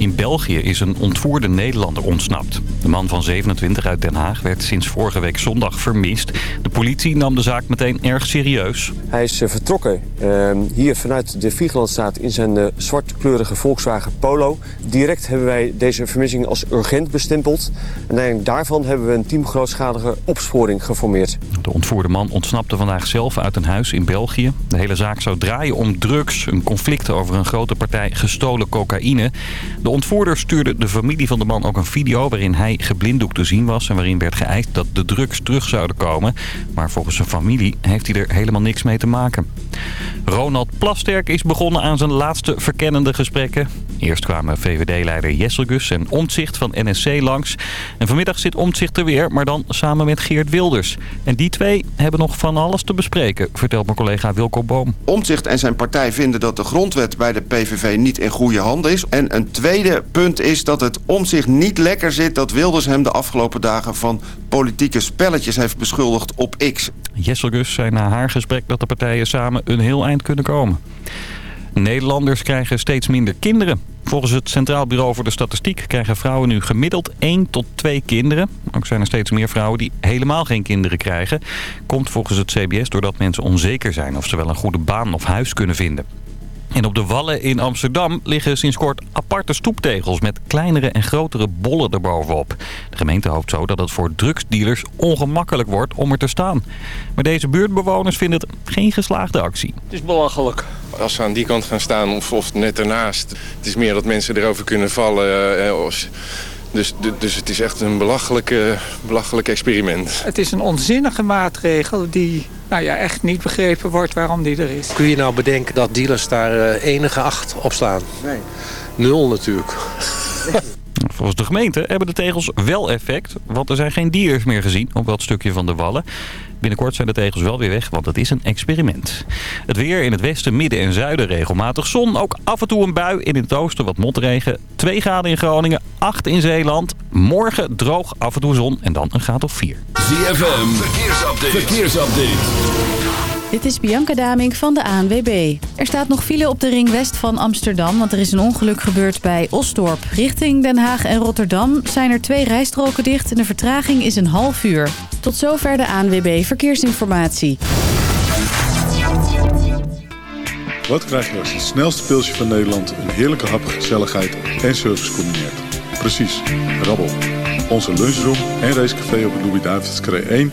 In België is een ontvoerde Nederlander ontsnapt. De man van 27 uit Den Haag werd sinds vorige week zondag vermist. De politie nam de zaak meteen erg serieus. Hij is eh, vertrokken uh, hier vanuit de Viergelandstraat in zijn uh, zwartkleurige Volkswagen Polo. Direct hebben wij deze vermissing als urgent bestempeld. En daarvan hebben we een team grootschalige opsporing geformeerd. De ontvoerde man ontsnapte vandaag zelf uit een huis in België. De hele zaak zou draaien om drugs, een conflict over een grote partij gestolen cocaïne. De ontvoerder stuurde de familie van de man ook een video waarin hij geblinddoekt te zien was... en waarin werd geëist dat de drugs terug zouden komen. Maar volgens zijn familie heeft hij er helemaal niks mee te maken. Ronald Plasterk is begonnen aan zijn laatste verkennende gesprekken. Eerst kwamen VVD-leider Jesselgus en Omtzigt van NSC langs. En vanmiddag zit Omtzigt er weer, maar dan samen met Geert Wilders. En die twee hebben nog van alles te bespreken, vertelt mijn collega Wilco Boom. Omtzigt en zijn partij vinden dat de grondwet bij de PVV niet in goede handen is. En een tweede punt is dat het Omtzigt niet lekker zit... dat Wilders hem de afgelopen dagen van politieke spelletjes heeft beschuldigd op X. Jesselgus zei na haar gesprek dat de partijen samen een heel eind kunnen komen. Nederlanders krijgen steeds minder kinderen. Volgens het Centraal Bureau voor de Statistiek krijgen vrouwen nu gemiddeld 1 tot 2 kinderen. Ook zijn er steeds meer vrouwen die helemaal geen kinderen krijgen. Komt volgens het CBS doordat mensen onzeker zijn of ze wel een goede baan of huis kunnen vinden. En op de Wallen in Amsterdam liggen sinds kort aparte stoeptegels met kleinere en grotere bollen erbovenop. De gemeente hoopt zo dat het voor drugsdealers ongemakkelijk wordt om er te staan. Maar deze buurtbewoners vinden het geen geslaagde actie. Het is belachelijk. Als ze aan die kant gaan staan of, of net ernaast. Het is meer dat mensen erover kunnen vallen. Eh, dus, dus het is echt een belachelijke, belachelijk experiment. Het is een onzinnige maatregel die nou ja, echt niet begrepen wordt waarom die er is. Kun je nou bedenken dat dealers daar uh, enige acht op slaan? Nee. Nul natuurlijk. Volgens de gemeente hebben de tegels wel effect, want er zijn geen dieren meer gezien op dat stukje van de wallen. Binnenkort zijn de tegels wel weer weg, want het is een experiment. Het weer in het westen, midden en zuiden regelmatig zon. Ook af en toe een bui. In het oosten wat motregen. 2 graden in Groningen, 8 in Zeeland. Morgen droog, af en toe zon en dan een graad of 4. ZFM, verkeersupdate. verkeersupdate. Dit is Bianca Daming van de ANWB. Er staat nog file op de ring west van Amsterdam... want er is een ongeluk gebeurd bij Osdorp. Richting Den Haag en Rotterdam zijn er twee rijstroken dicht... en de vertraging is een half uur. Tot zover de ANWB Verkeersinformatie. Wat krijg je als het snelste pilsje van Nederland... een heerlijke hap, gezelligheid en service combineert? Precies, rabbel. Onze lunchroom en racecafé op de Louis-David's 1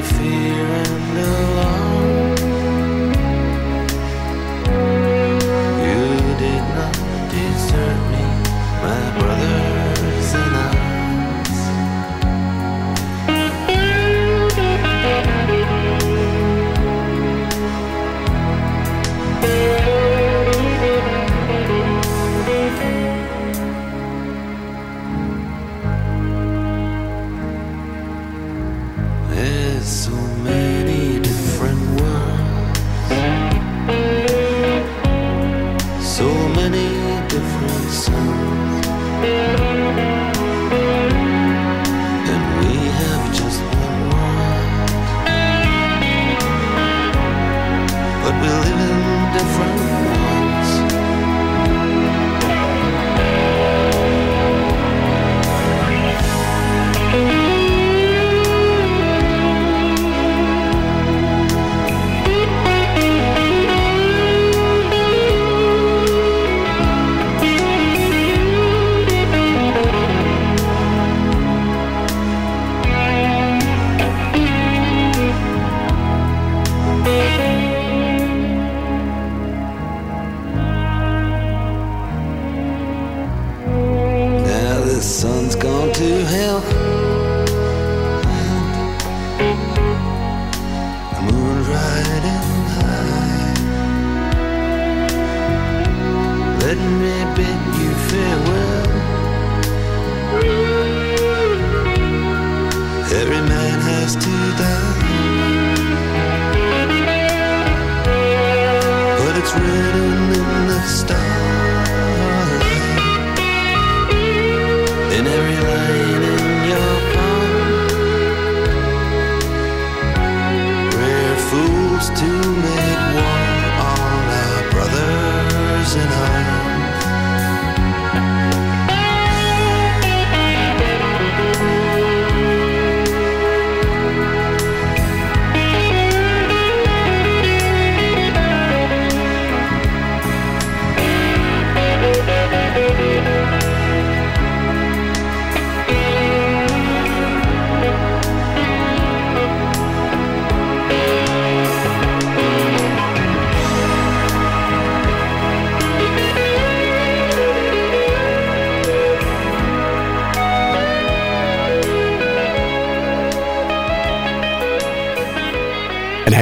the fear and alarm.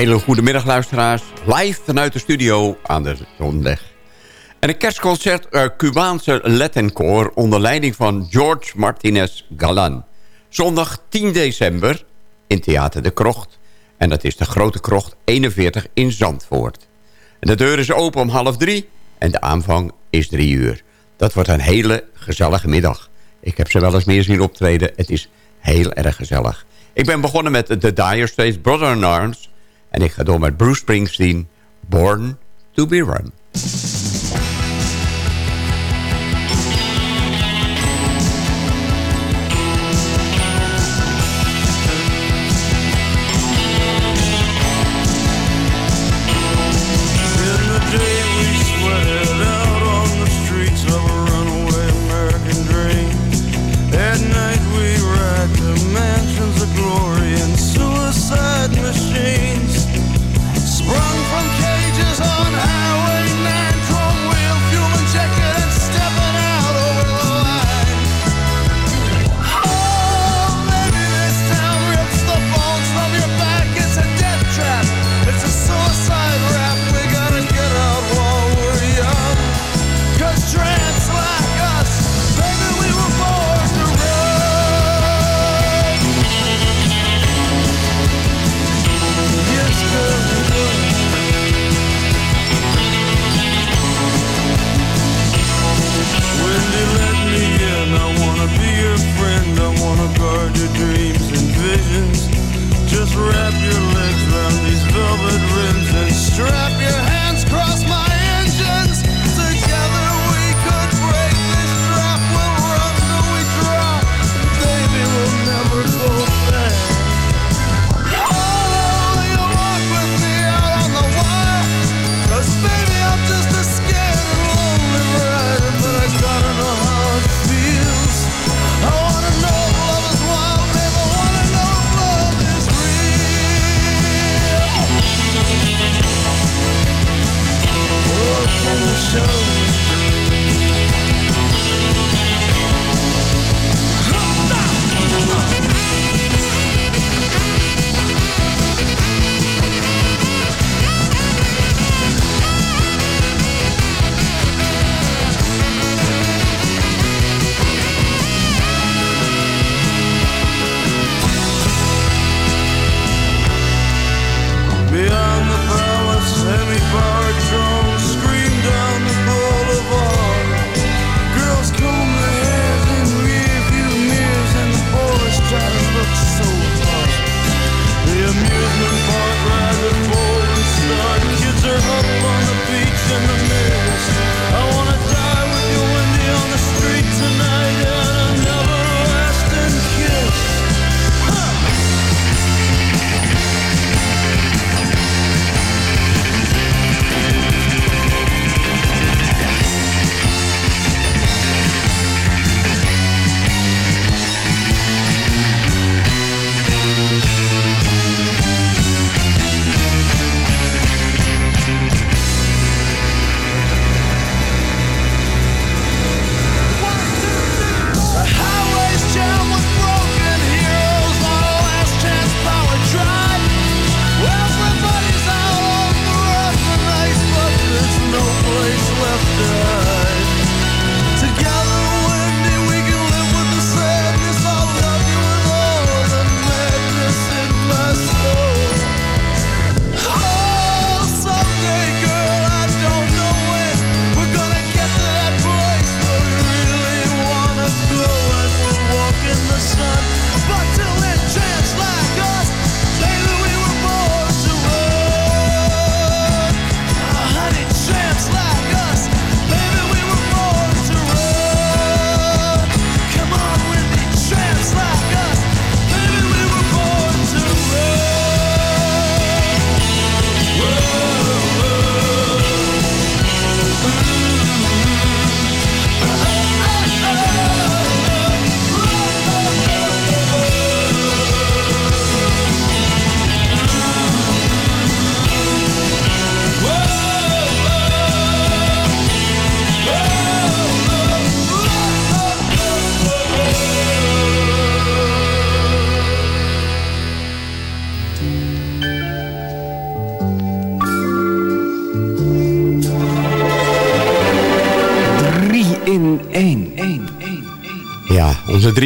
Hele goede middag luisteraars. Live vanuit de studio aan de Zonweg. En een kerstconcert uh, Cubaanse Latinkoor onder leiding van George Martinez Galan. Zondag 10 december in Theater de Krocht. En dat is de Grote Krocht 41 in Zandvoort. En de deur is open om half drie en de aanvang is drie uur. Dat wordt een hele gezellige middag. Ik heb ze wel eens meer zien optreden. Het is heel erg gezellig. Ik ben begonnen met The Dire Straits, Brother in Arms... En ik ga door met Bruce Springsteen, Born to be Run.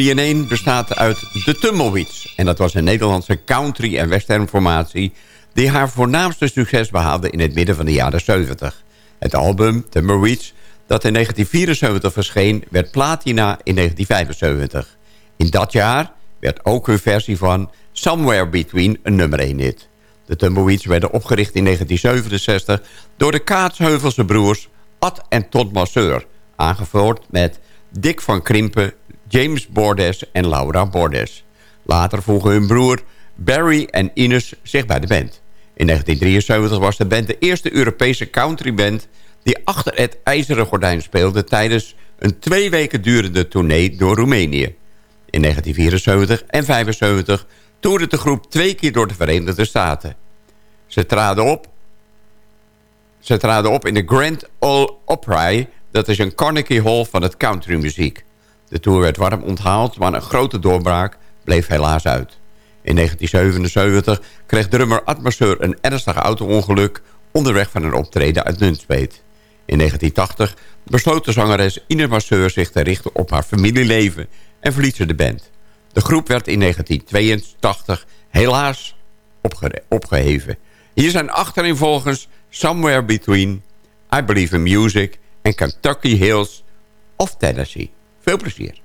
3-in-1 bestaat uit de Tumbleweeds. En dat was een Nederlandse country- en western formatie... die haar voornaamste succes behaalde in het midden van de jaren 70. Het album Tumbleweeds, dat in 1974 verscheen... werd platina in 1975. In dat jaar werd ook hun versie van Somewhere Between een nummer 1 hit. De Tumbleweeds werden opgericht in 1967 door de Kaatsheuvelse broers Ad en Todd Masseur... aangevoerd met Dick van Krimpen, James Bordes en Laura Bordes. Later voegen hun broer Barry en Ines zich bij de band. In 1973 was de band de eerste Europese countryband... die achter het ijzeren gordijn speelde... tijdens een twee weken durende tournee door Roemenië. In 1974 en 1975 toerde de groep twee keer door de Verenigde Staten. Ze traden op, ze traden op in de Grand Ole Opry... dat is een Carnegie Hall van het countrymuziek. De tour werd warm onthaald, maar een grote doorbraak bleef helaas uit. In 1977 kreeg drummer Atmosfeer een ernstig auto-ongeluk... onderweg van een optreden uit Nunspeet. In 1980 besloot de zangeres Ines Masseur zich te richten op haar familieleven... en verliet ze de band. De groep werd in 1982 helaas opge opgeheven. Hier zijn achterin volgens Somewhere Between... I Believe in Music en Kentucky Hills of Tennessee. Veel plezier.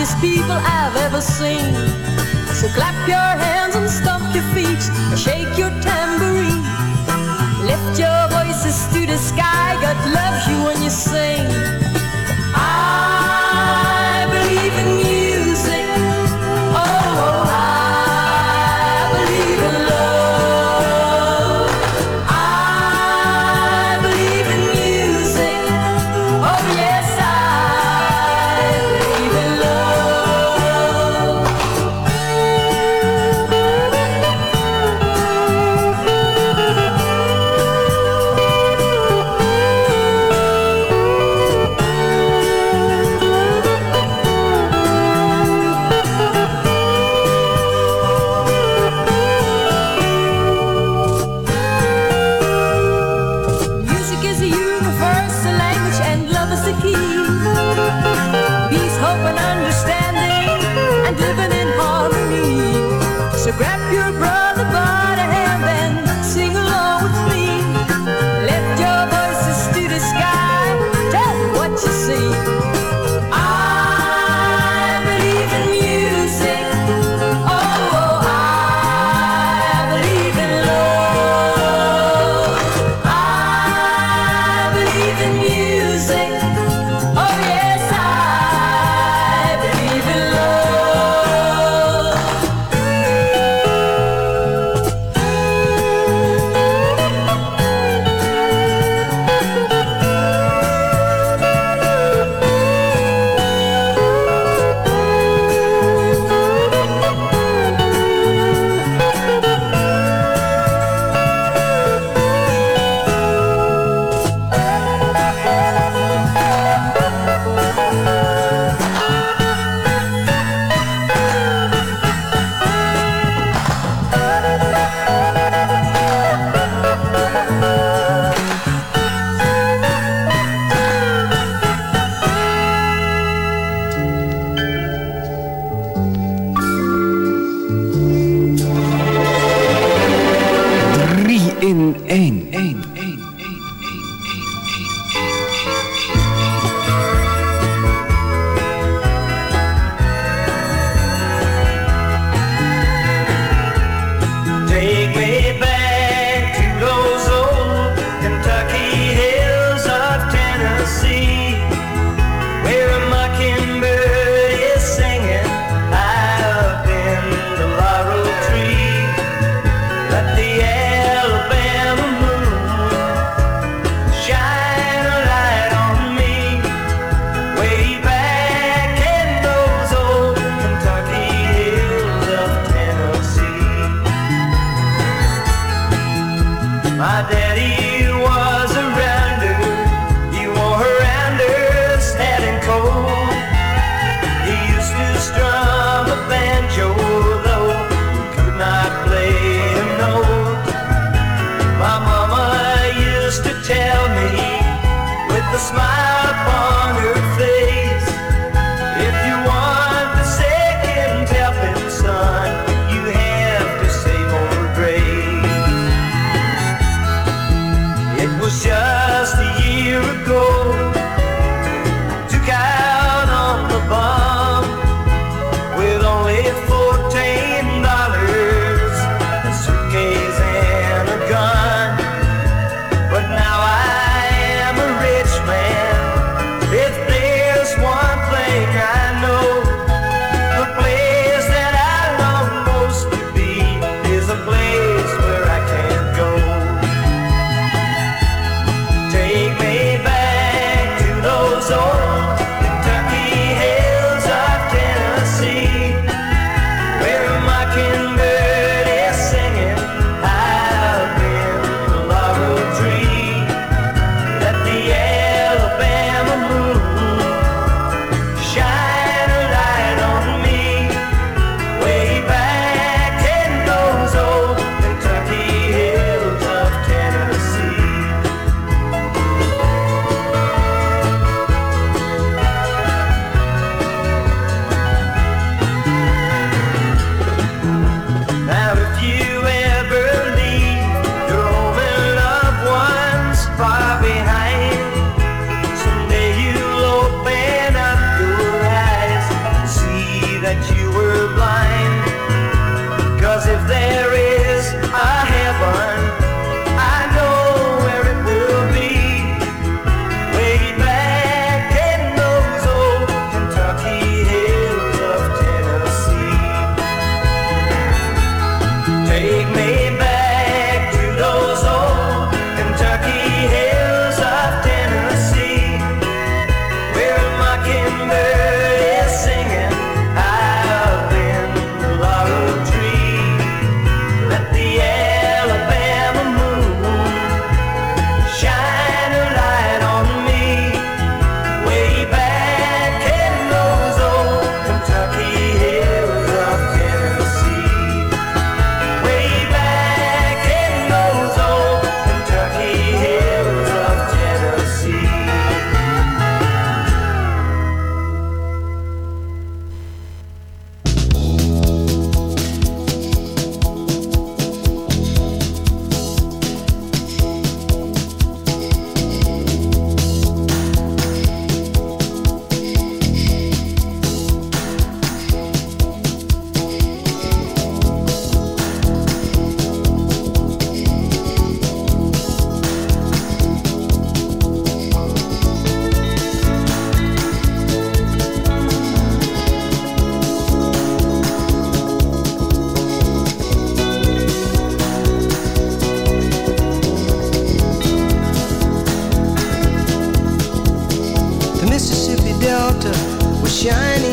Happiest people I've ever seen. So clap your hands and stomp your feet, shake your tambourine. Lift your voices to the sky, God loves you when you sing.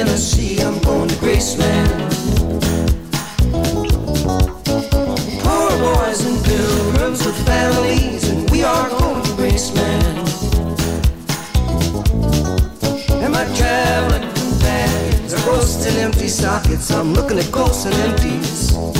Tennessee. I'm going to Graceland. Poor boys and pilgrims with families, and we are going to Graceland. And my traveling companions are roasting empty sockets. I'm looking at ghosts and empties.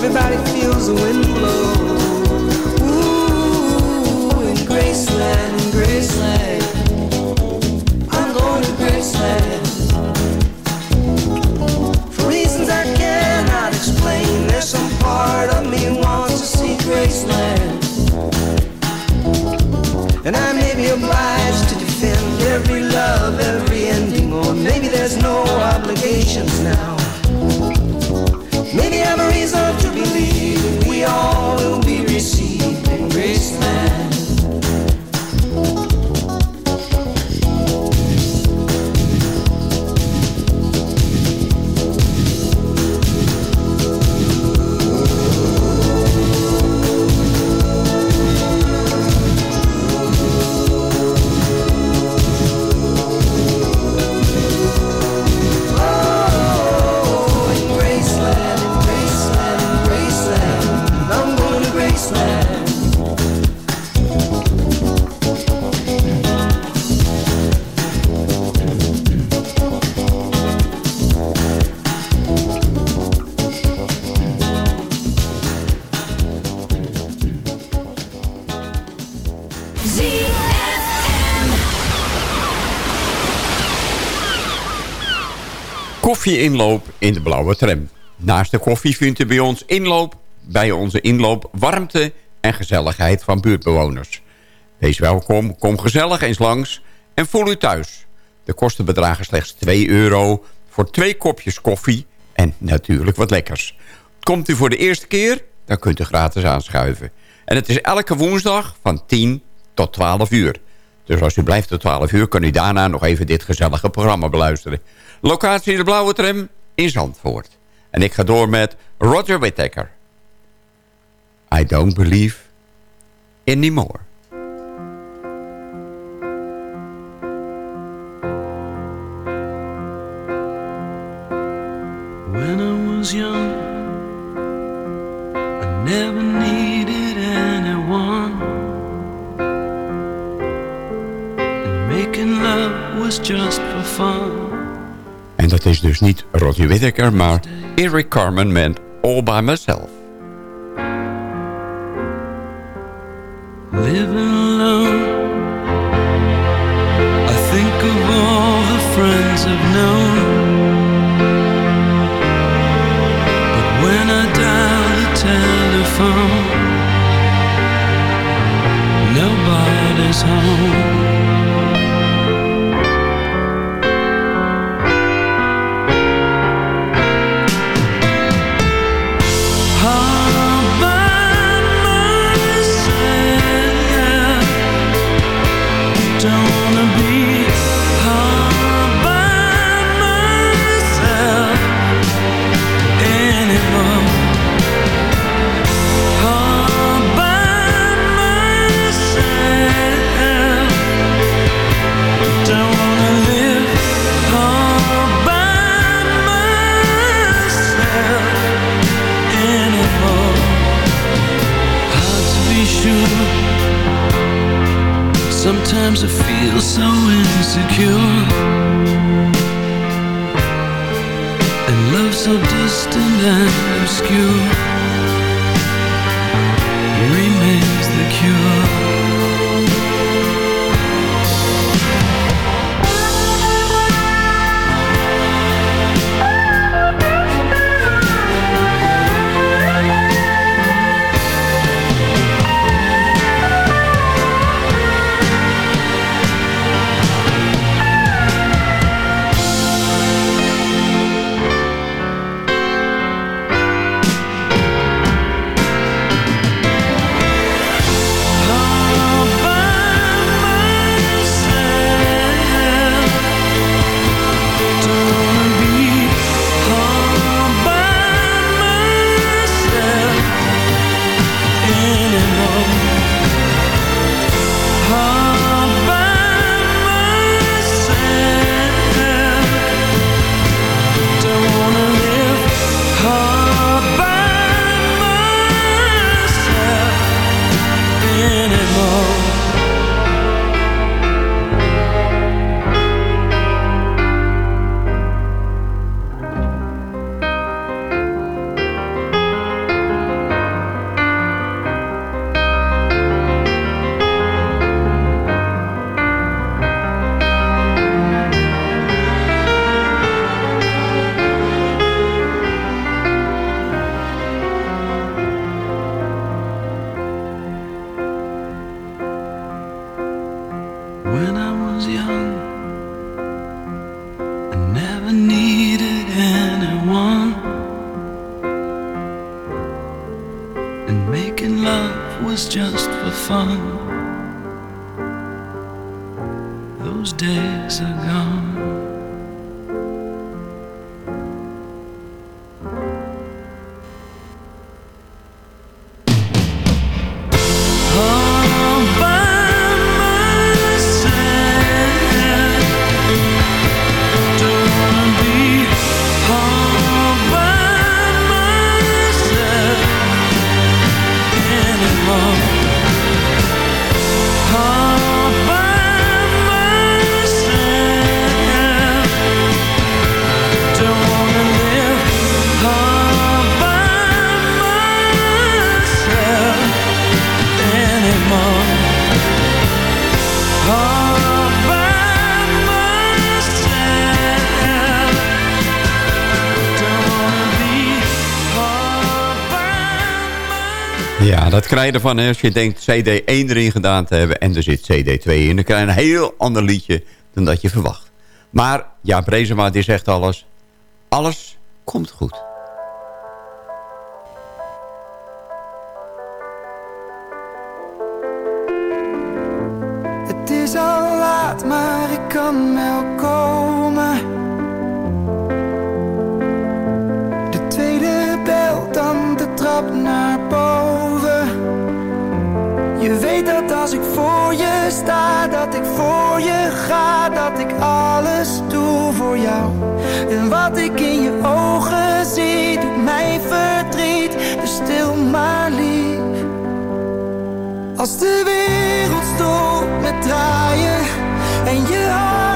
Everybody feels the wind blow. Ooh, in Graceland, in Graceland. Koffie-inloop in de blauwe tram. Naast de koffie vindt u bij ons inloop, bij onze inloop warmte en gezelligheid van buurtbewoners. Wees welkom, kom gezellig eens langs en voel u thuis. De kosten bedragen slechts 2 euro voor twee kopjes koffie en natuurlijk wat lekkers. Komt u voor de eerste keer, dan kunt u gratis aanschuiven. En het is elke woensdag van 10 tot 12 uur. Dus als u blijft tot 12 uur, kan u daarna nog even dit gezellige programma beluisteren. Locatie de Blauwe Tram in Zandvoort. En ik ga door met Roger Whittaker. I don't believe anymore. When I was young, I never needed anyone. And making love was just for fun. En dat is dus niet Rodney Whittaker, maar Eric Carmen met All By Myself. Living alone, I think of all the friends I've known. But when I dial the telephone, nobody's home. Krijg je ervan hè, als je denkt CD 1 erin gedaan te hebben... en er zit CD 2 in. Dan krijg je een heel ander liedje dan dat je verwacht. Maar ja, Brezema die zegt alles. Alles komt goed. Het is al laat, maar ik kan ga, dat ik alles doe voor jou. En wat ik in je ogen zie, doet mij verdriet, dus stil maar lief. Als de wereld stopt met draaien en je hart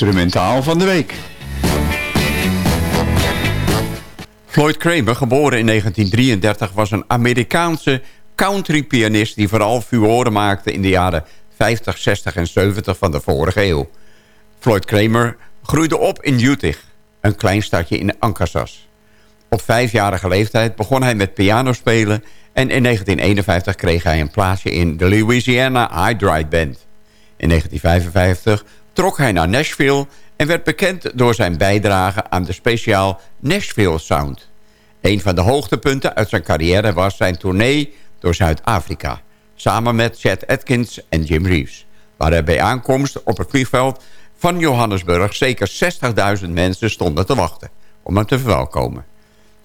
instrumentaal van de week. Floyd Kramer, geboren in 1933, was een Amerikaanse country-pianist... die vooral furoren maakte in de jaren 50, 60 en 70 van de vorige eeuw. Floyd Kramer groeide op in Utah, een klein stadje in Arkansas. Op vijfjarige leeftijd begon hij met pianospelen... en in 1951 kreeg hij een plaatsje in de Louisiana Hydride Band. In 1955 trok hij naar Nashville en werd bekend door zijn bijdrage aan de speciaal Nashville Sound. Een van de hoogtepunten uit zijn carrière was zijn tournee door Zuid-Afrika... samen met Chet Atkins en Jim Reeves... waar er bij aankomst op het vliegveld van Johannesburg... zeker 60.000 mensen stonden te wachten om hem te verwelkomen.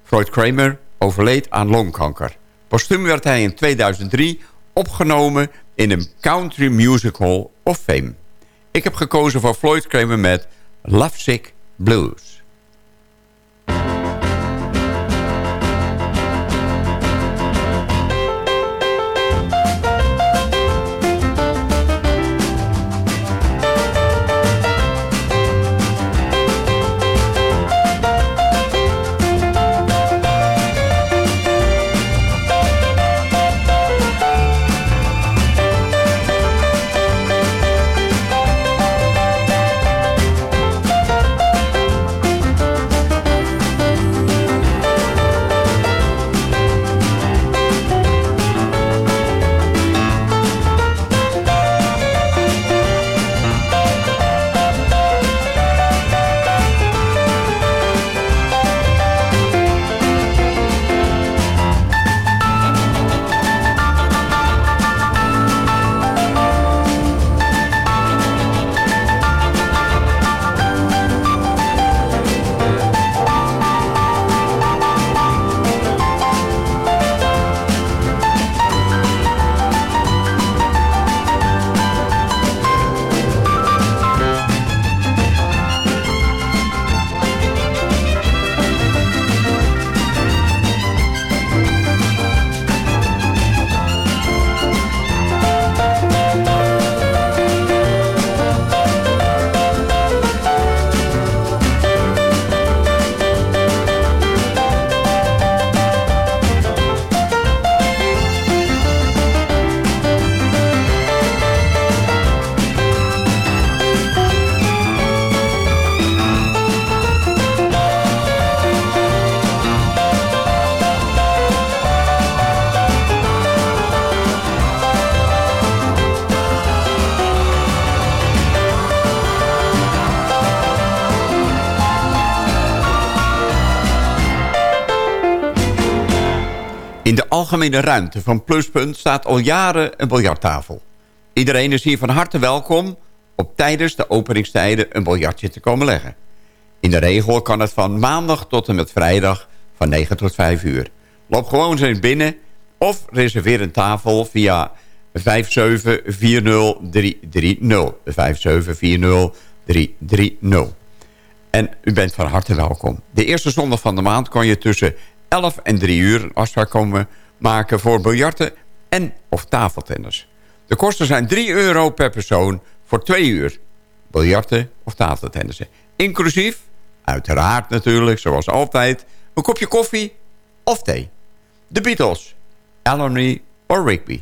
Floyd Kramer overleed aan longkanker. Postuum werd hij in 2003 opgenomen in een Country Music Hall of Fame. Ik heb gekozen voor Floyd Kramer met Lovesick Blues. Algemene ruimte van Pluspunt staat al jaren een biljarttafel. Iedereen is hier van harte welkom op tijdens de openingstijden een biljartje te komen leggen. In de regel kan het van maandag tot en met vrijdag van 9 tot 5 uur. Loop gewoon eens binnen of reserveer een tafel via 5740330. 5740330. En u bent van harte welkom. De eerste zondag van de maand kan je tussen 11 en 3 uur een afspraak komen maken voor biljarten en of tafeltennis. De kosten zijn 3 euro per persoon voor 2 uur. Biljarten of tafeltennissen. Inclusief, uiteraard natuurlijk, zoals altijd, een kopje koffie of thee. De Beatles, Ellery or Rigby.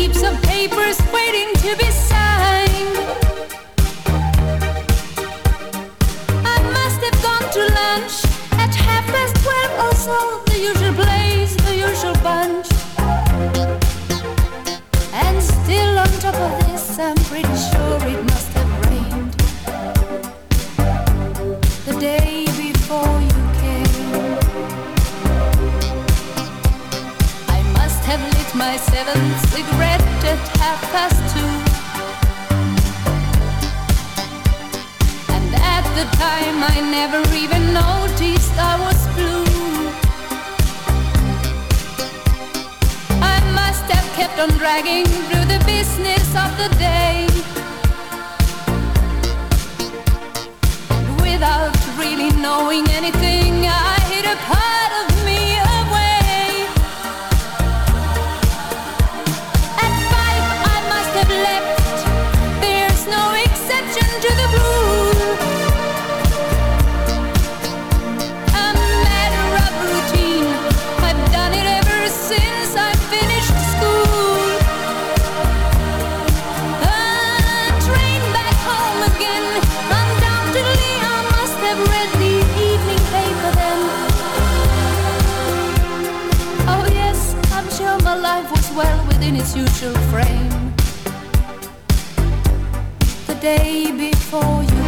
heaps of papers waiting to be without really knowing anything, I hid a part its usual frame. The day before you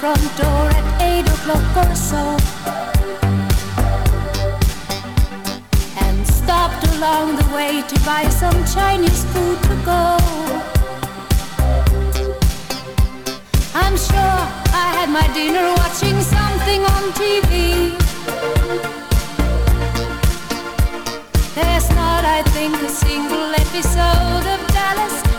front door at eight o'clock or so. And stopped along the way to buy some Chinese food to go. I'm sure I had my dinner watching something on TV. There's not, I think, a single episode of Dallas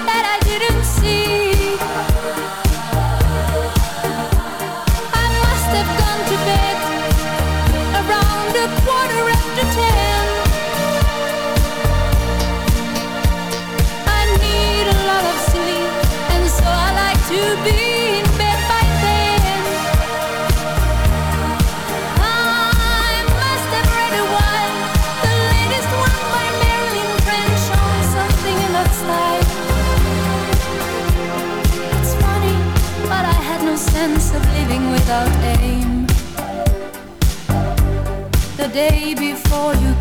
day before you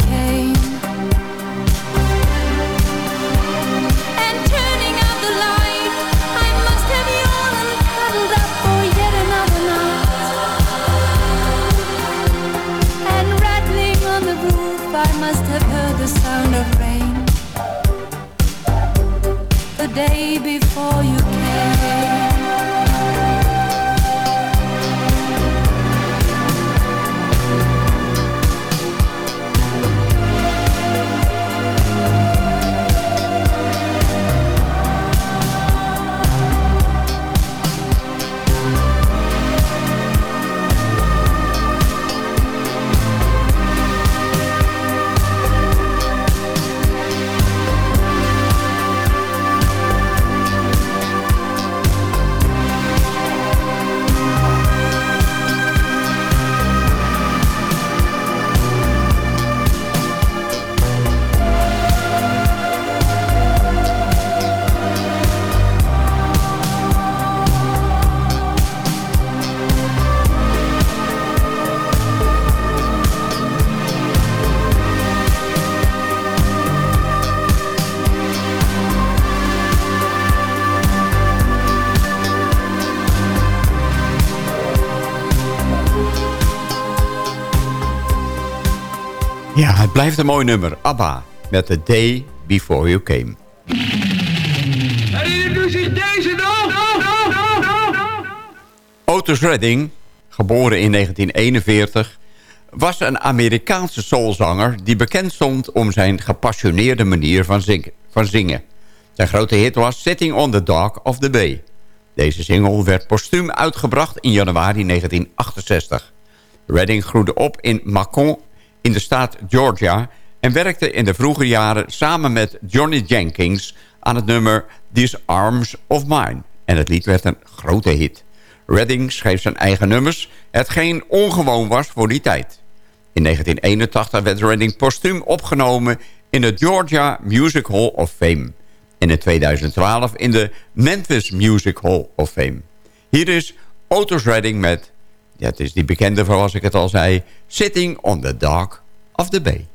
blijft een mooi nummer. ABBA met The Day Before You Came. En u zich deze nog? Otis Redding, geboren in 1941, was een Amerikaanse soulzanger... die bekend stond om zijn gepassioneerde manier van, zing- van zingen. Zijn grote hit was Sitting on the Dock of the Bay. Deze single werd postuum uitgebracht in januari 1968. Redding groeide op in Macon in de staat Georgia... en werkte in de vroege jaren samen met Johnny Jenkins... aan het nummer These Arms of Mine. En het lied werd een grote hit. Redding schreef zijn eigen nummers, hetgeen ongewoon was voor die tijd. In 1981 werd Redding postuum opgenomen in de Georgia Music Hall of Fame. En in 2012 in de Memphis Music Hall of Fame. Hier is Otis Redding met, het is die bekende zoals ik het al zei... Sitting on the Dock of the Bay.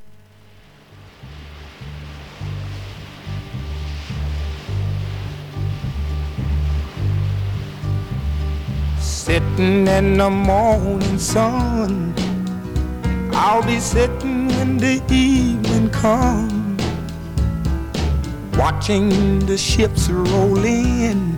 Sitting in the morning sun. I'll be sitting when the evening comes. Watching the ships roll in.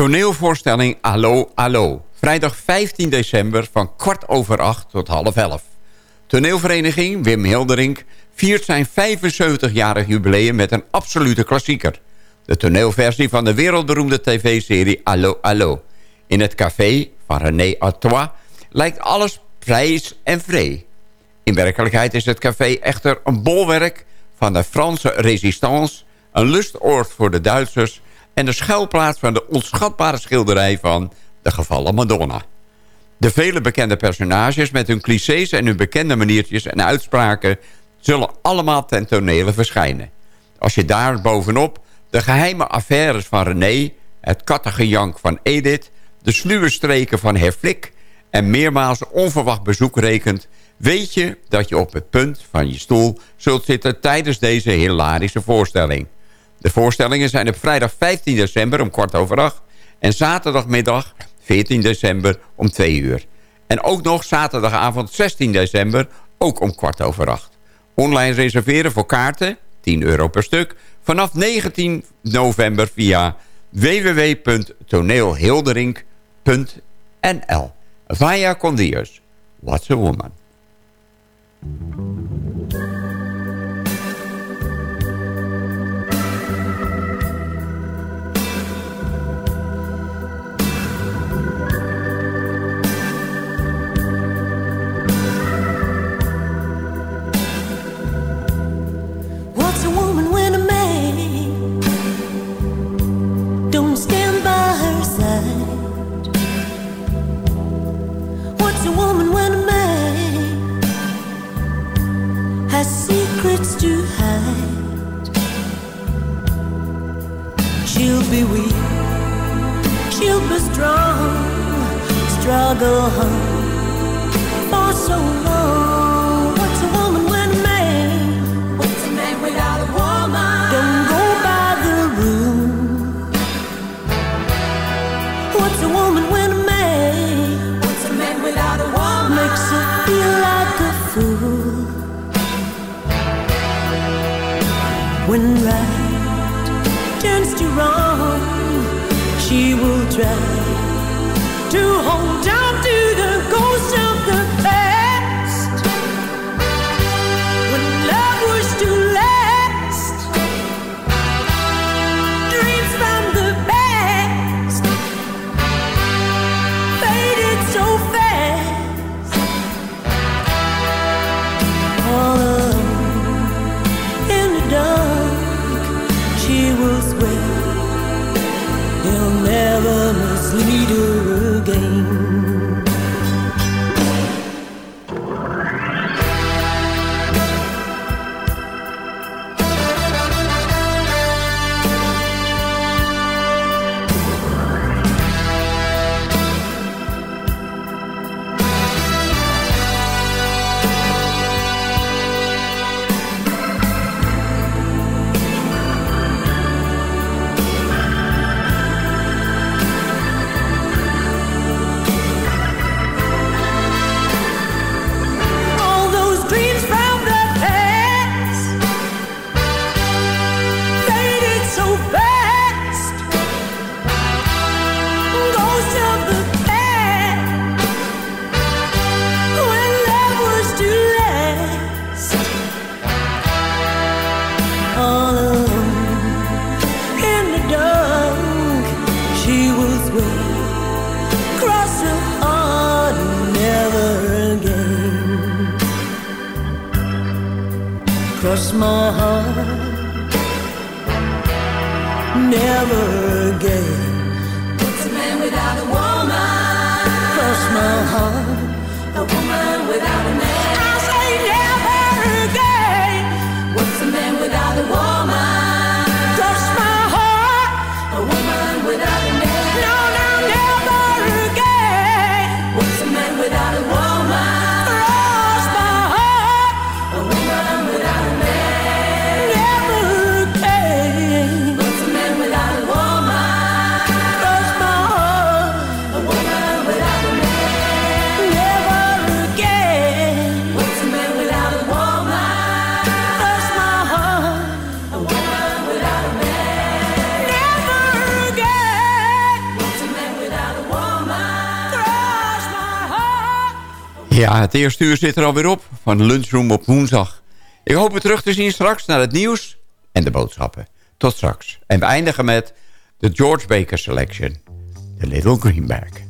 Toneelvoorstelling Allo Allo. Vrijdag 15 december van kwart over acht tot half elf. Toneelvereniging Wim Hilderink viert zijn 75-jarig jubileum met een absolute klassieker. De toneelversie van de wereldberoemde tv-serie Allo Allo. In het café van René Artois lijkt alles prijs en vree. In werkelijkheid is het café echter een bolwerk van de Franse resistance... een lustoord voor de Duitsers en de schuilplaats van de onschatbare schilderij van de gevallen Madonna. De vele bekende personages met hun clichés en hun bekende maniertjes en uitspraken... zullen allemaal ten tonele verschijnen. Als je daar bovenop de geheime affaires van René... het kattengejank van Edith... de sluwe streken van Herflik... en meermaals onverwacht bezoek rekent... weet je dat je op het punt van je stoel zult zitten... tijdens deze hilarische voorstelling. De voorstellingen zijn op vrijdag 15 december om kwart over acht... en zaterdagmiddag 14 december om 2 uur. En ook nog zaterdagavond 16 december, ook om kwart over acht. Online reserveren voor kaarten, 10 euro per stuk... vanaf 19 november via www.toneelhilderink.nl. Vaya con Dios. What's a woman? Be weak, she'll be strong, struggle hard for so long. What's a woman when a man? What's a man without a woman? Don't go by the rule. What's a woman when a man? What's a man without a woman? Makes her feel like a fool. When right she will try to hold on to the ghost never again. What's a man without a woman? Cross my heart, A woman without a man. Ja, het eerste uur zit er alweer op van Lunchroom op woensdag. Ik hoop u terug te zien straks naar het nieuws en de boodschappen. Tot straks. En we eindigen met de George Baker Selection. The Little Greenback.